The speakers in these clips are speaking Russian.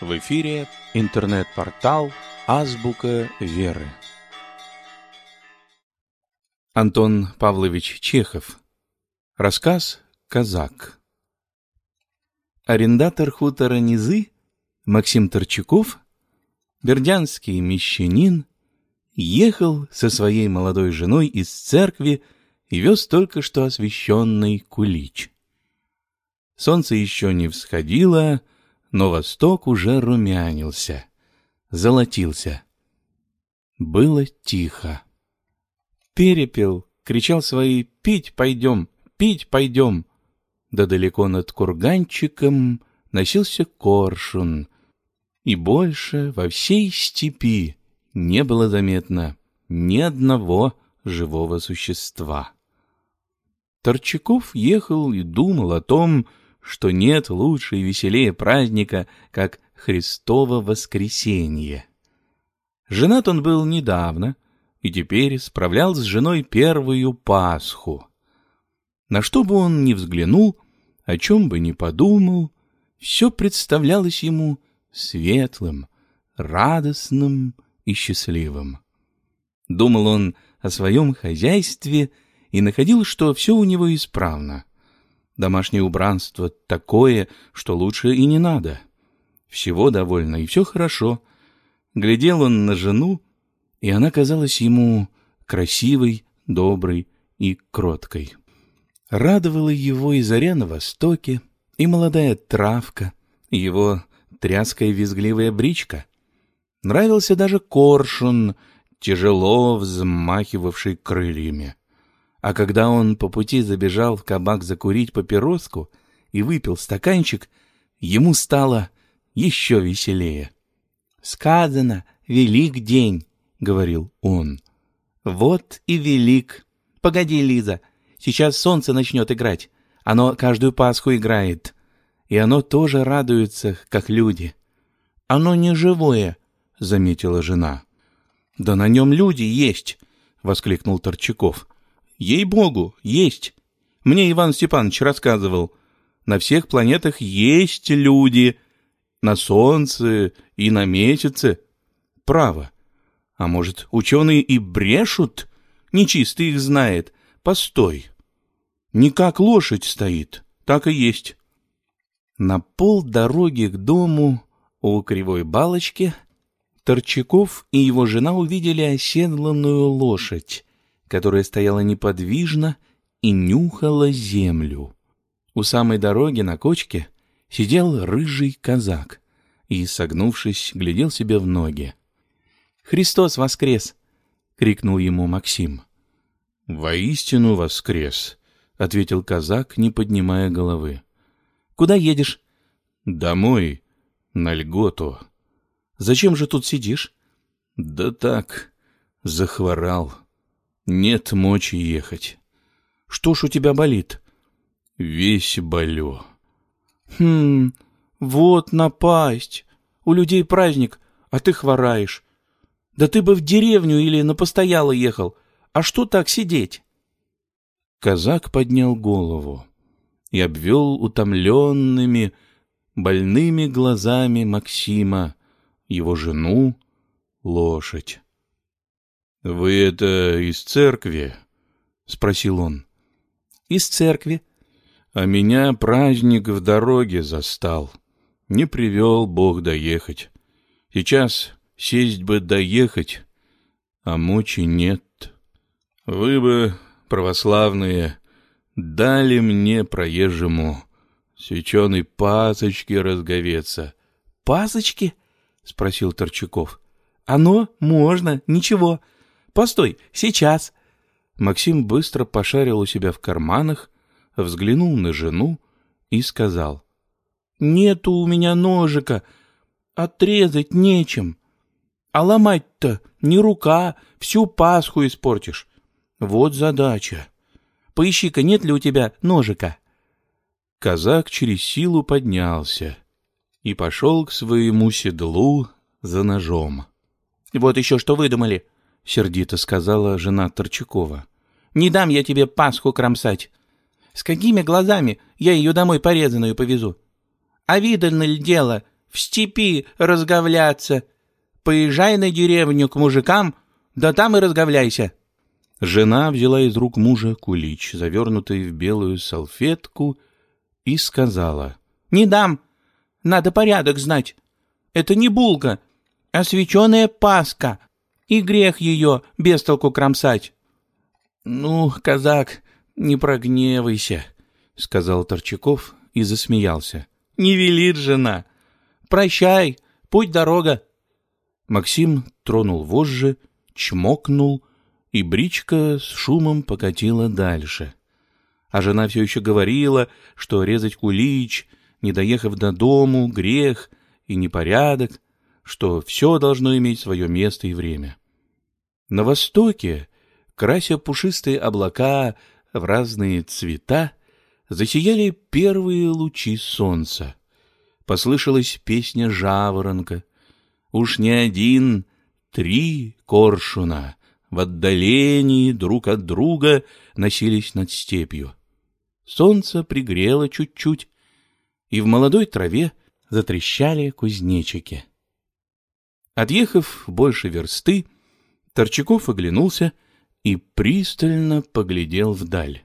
В эфире интернет-портал «Азбука Веры». Антон Павлович Чехов. Рассказ «Казак». Арендатор хутора Низы Максим Торчаков, бердянский мещанин, ехал со своей молодой женой из церкви и вез только что освященный кулич. Солнце еще не всходило, но восток уже румянился, золотился. Было тихо. Перепел кричал свои «Пить пойдем! Пить пойдем!» Да далеко над курганчиком носился коршун, и больше во всей степи не было заметно ни одного живого существа. Торчаков ехал и думал о том, что нет лучше и веселее праздника, как Христово воскресенье. Женат он был недавно и теперь справлял с женой первую Пасху. На что бы он ни взглянул, о чем бы ни подумал, все представлялось ему светлым, радостным и счастливым. Думал он о своем хозяйстве и находил, что все у него исправно. Домашнее убранство такое, что лучше и не надо. Всего довольно, и все хорошо. Глядел он на жену, и она казалась ему красивой, доброй и кроткой. Радовала его и заря на востоке, и молодая травка, и его тряская визгливая бричка. Нравился даже коршун, тяжело взмахивавший крыльями. А когда он по пути забежал в кабак закурить папироску и выпил стаканчик, ему стало еще веселее. «Сказано, велик день», — говорил он. «Вот и велик. Погоди, Лиза, сейчас солнце начнет играть. Оно каждую Пасху играет. И оно тоже радуется, как люди». «Оно не живое», — заметила жена. «Да на нем люди есть», — воскликнул Торчаков. Ей-богу, есть. Мне Иван Степанович рассказывал. На всех планетах есть люди. На Солнце и на Месяце. Право. А может, ученые и брешут? Нечистый их знает. Постой. Не как лошадь стоит, так и есть. На пол дороги к дому у кривой балочки Торчаков и его жена увидели оседланную лошадь которая стояла неподвижно и нюхала землю. У самой дороги на кочке сидел рыжий казак и, согнувшись, глядел себе в ноги. «Христос воскрес!» — крикнул ему Максим. «Воистину воскрес!» — ответил казак, не поднимая головы. «Куда едешь?» «Домой, на льготу». «Зачем же тут сидишь?» «Да так, захворал». Нет мочи ехать. Что ж у тебя болит? Весь болю. Хм, вот напасть. У людей праздник, а ты хвораешь. Да ты бы в деревню или на постояло ехал. А что так сидеть? Казак поднял голову и обвел утомленными, больными глазами Максима, его жену, лошадь. — Вы это из церкви? — спросил он. — Из церкви. — А меня праздник в дороге застал. Не привел Бог доехать. Сейчас сесть бы доехать, а мочи нет. Вы бы, православные, дали мне проезжему свеченой пасочки разговеться. — Пасочки? — спросил Торчаков. — Оно можно, ничего. — Постой, сейчас!» Максим быстро пошарил у себя в карманах, взглянул на жену и сказал. «Нету у меня ножика, отрезать нечем. А ломать-то не рука, всю Пасху испортишь. Вот задача. Поищи-ка, нет ли у тебя ножика?» Казак через силу поднялся и пошел к своему седлу за ножом. «Вот еще что выдумали!» — сердито сказала жена Торчакова. «Не дам я тебе Пасху кромсать. С какими глазами я ее домой порезанную повезу? А видно ли дело, в степи разговляться. Поезжай на деревню к мужикам, да там и разговляйся. Жена взяла из рук мужа кулич, завернутый в белую салфетку, и сказала. — Не дам. Надо порядок знать. Это не булка, а свеченая паска, и грех ее без толку кромсать. — Ну, казак, не прогневайся, — сказал Торчаков и засмеялся. — Не велит жена. Прощай, путь дорога. Максим тронул вожжи, чмокнул, и бричка с шумом покатила дальше. А жена все еще говорила, что резать кулич, не доехав до дому, грех и непорядок, что все должно иметь свое место и время. На востоке, крася пушистые облака в разные цвета, засияли первые лучи солнца. Послышалась песня жаворонка. Уж не один, три коршуна в отдалении друг от друга носились над степью. Солнце пригрело чуть-чуть, и в молодой траве затрещали кузнечики. Отъехав больше версты, Торчаков оглянулся и пристально поглядел вдаль.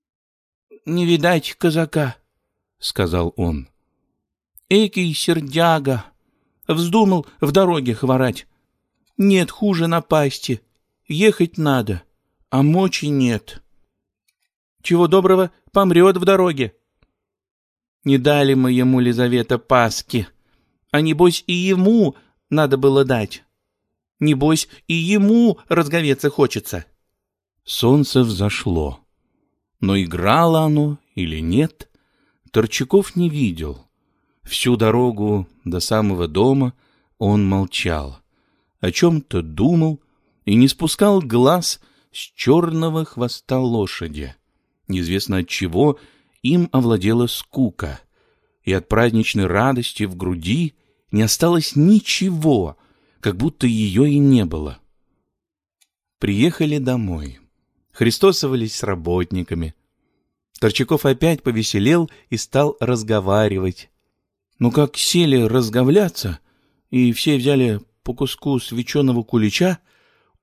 — Не видать казака, — сказал он. — Экий сердяга, вздумал в дороге хворать. Нет хуже напасти, ехать надо, а мочи нет. Чего доброго, помрет в дороге. Не дали мы ему, Лизавета, паски, а небось и ему надо было дать. Небось, и ему разговеться хочется. Солнце взошло. Но играло оно или нет, Торчаков не видел. Всю дорогу до самого дома он молчал, о чем-то думал и не спускал глаз с черного хвоста лошади. Неизвестно от чего им овладела скука, и от праздничной радости в груди не осталось ничего, как будто ее и не было. Приехали домой. Христосовались с работниками. Торчаков опять повеселел и стал разговаривать. Но как сели разговляться, и все взяли по куску свеченого кулича,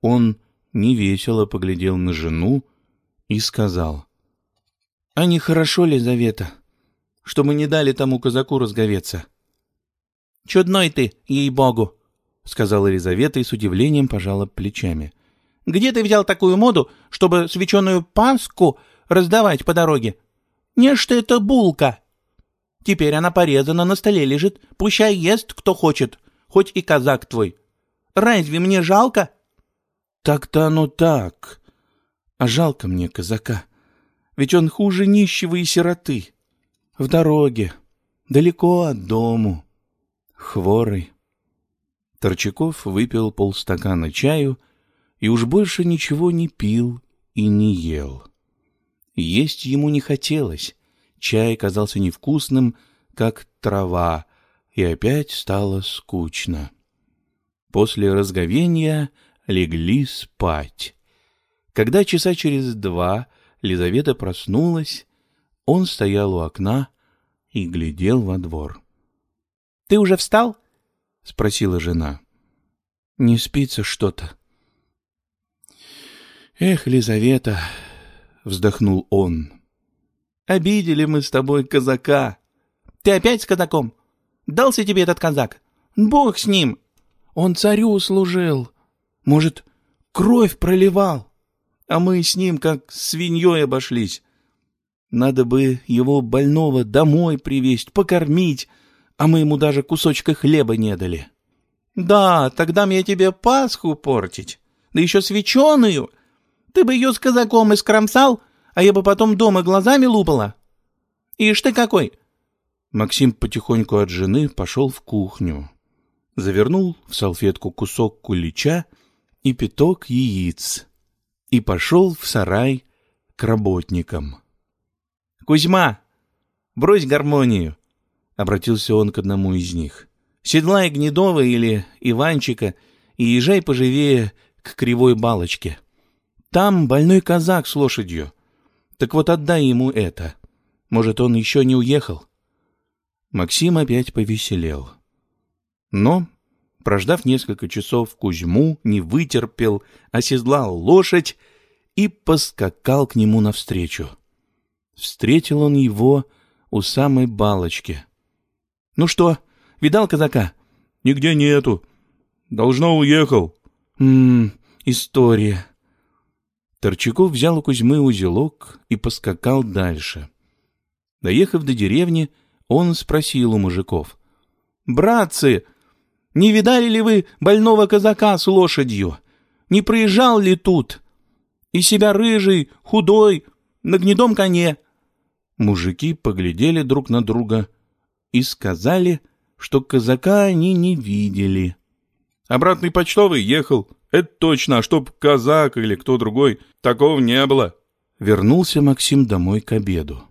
он невесело поглядел на жену и сказал. — А не хорошо ли, Завета, что мы не дали тому казаку разговеться? — Чудной ты, ей-богу, — сказала Елизавета и с удивлением пожала плечами. — Где ты взял такую моду, чтобы свеченую паску раздавать по дороге? Не что это булка. Теперь она порезана, на столе лежит. Пущай ест, кто хочет, хоть и казак твой. Разве мне жалко? — Так-то оно так. А жалко мне казака. Ведь он хуже нищего и сироты. В дороге, далеко от дому хворый. Торчаков выпил полстакана чаю и уж больше ничего не пил и не ел. Есть ему не хотелось, чай казался невкусным, как трава, и опять стало скучно. После разговения легли спать. Когда часа через два Лизавета проснулась, он стоял у окна и глядел во двор. Ты уже встал? — спросила жена. — Не спится что-то. — Эх, Лизавета, — вздохнул он, — обидели мы с тобой казака. — Ты опять с казаком? Дался тебе этот казак? Бог с ним! Он царю служил. Может, кровь проливал, а мы с ним как свиньей обошлись. Надо бы его больного домой привезть, покормить, а мы ему даже кусочка хлеба не дали. Да, тогда мне тебе Пасху портить, да еще свеченую. Ты бы ее с казаком искромсал, а я бы потом дома глазами лупала. Ишь ты какой!» Максим потихоньку от жены пошел в кухню. Завернул в салфетку кусок кулича и пяток яиц. И пошел в сарай к работникам. «Кузьма, брось гармонию!» Обратился он к одному из них. «Седлай Гнедова или Иванчика и езжай поживее к кривой балочке. Там больной казак с лошадью. Так вот отдай ему это. Может, он еще не уехал». Максим опять повеселел. Но, прождав несколько часов, Кузьму не вытерпел, оседлал лошадь и поскакал к нему навстречу. Встретил он его у самой балочки. — Ну что, видал казака? — Нигде нету. Должно уехал. — Ммм, история. Торчаков взял у Кузьмы узелок и поскакал дальше. Доехав до деревни, он спросил у мужиков. — Братцы, не видали ли вы больного казака с лошадью? Не проезжал ли тут? И себя рыжий, худой, на гнедом коне. Мужики поглядели друг на друга и сказали, что казака они не видели. Обратный почтовый ехал, это точно, а чтоб казак или кто другой, такого не было. Вернулся Максим домой к обеду.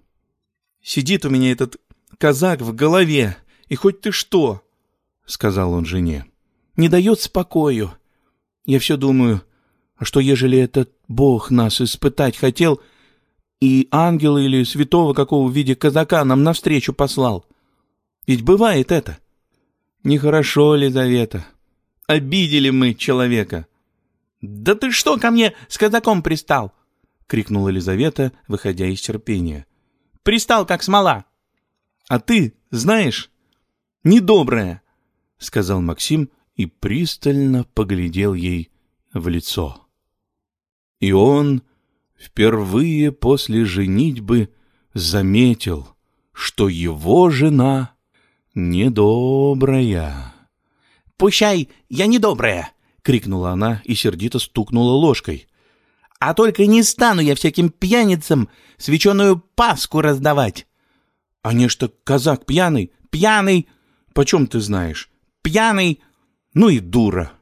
Сидит у меня этот казак в голове, и хоть ты что, — сказал он жене, — не дает спокою. Я все думаю, а что, ежели этот Бог нас испытать хотел, и ангела или святого какого в виде казака нам навстречу послал? Ведь бывает это. Нехорошо, Лизавета. Обидели мы человека. — Да ты что ко мне с казаком пристал? — крикнула Елизавета, выходя из терпения. — Пристал, как смола. — А ты, знаешь, недобрая, — сказал Максим и пристально поглядел ей в лицо. И он впервые после женитьбы заметил, что его жена недобрая. «Пущай, я недобрая!» — крикнула она и сердито стукнула ложкой. «А только не стану я всяким пьяницам свеченую паску раздавать!» «А не что казак пьяный? Пьяный! Почем ты знаешь? Пьяный! Ну и дура!»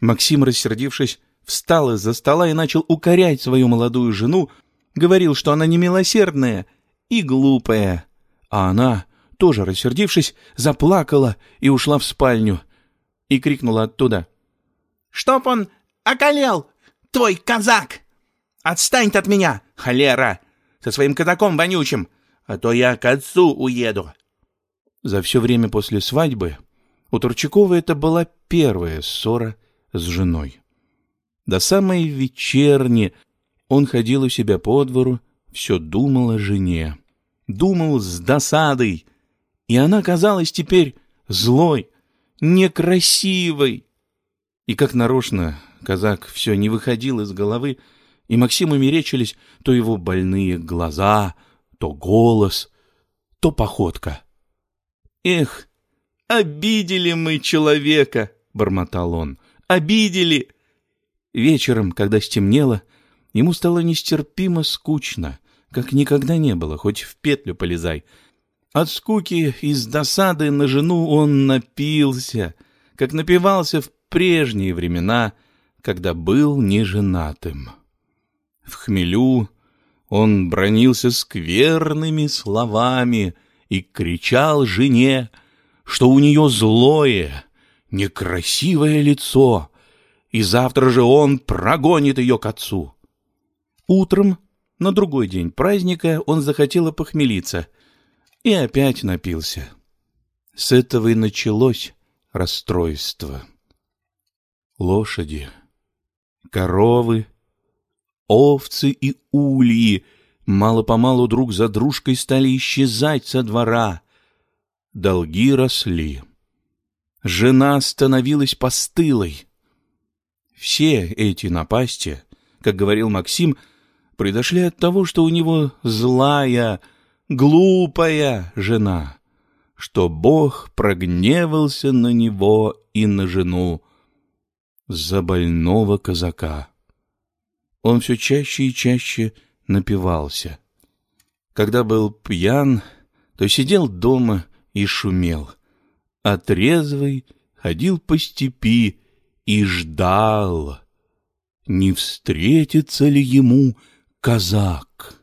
Максим, рассердившись, встал из-за стола и начал укорять свою молодую жену, говорил, что она немилосердная и глупая. А она, тоже рассердившись, заплакала и ушла в спальню и крикнула оттуда. «Чтоб он околел, твой казак! Отстань от меня, холера, со своим казаком вонючим, а то я к отцу уеду!» За все время после свадьбы у Турчакова это была первая ссора с женой. До самой вечерни он ходил у себя по двору, все думал о жене. Думал с досадой, и она казалась теперь злой, некрасивой. И как нарочно казак все не выходил из головы, и Максиму мерещились то его больные глаза, то голос, то походка. «Эх, обидели мы человека!» — бормотал он. «Обидели!» Вечером, когда стемнело, ему стало нестерпимо скучно, как никогда не было, хоть в петлю полезай. От скуки и с досады на жену он напился, как напивался в прежние времена, когда был неженатым. В хмелю он бронился скверными словами и кричал жене, что у нее злое, некрасивое лицо, и завтра же он прогонит ее к отцу. Утром, на другой день праздника, он захотел похмелиться и опять напился. С этого и началось расстройство. Лошади, коровы, овцы и ульи мало-помалу друг за дружкой стали исчезать со двора. Долги росли. Жена становилась постылой. Все эти напасти, как говорил Максим, произошли от того, что у него злая, глупая жена, что Бог прогневался на него и на жену за больного казака. Он все чаще и чаще напивался. Когда был пьян, то сидел дома и шумел, а трезвый ходил по степи и ждал, не встретится ли ему казак.